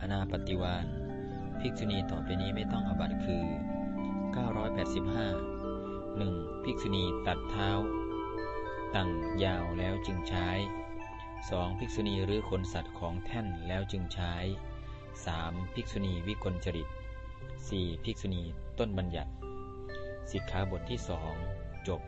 อนาปฏิวานภิกษุณีต่อไปนี้ไม่ต้องอบัตคือ 985 1. ภิกษุณีตัดเท้าตั้งยาวแล้วจึงใช้ 2. ภิกษุณีหรือขนสัตว์ของแท่นแล้วจึงใช้ 3. ภิกษุณีวิกลจริต 4. ภิกษุณีต้นบัญญัติ สิกขาบทที่สองจบ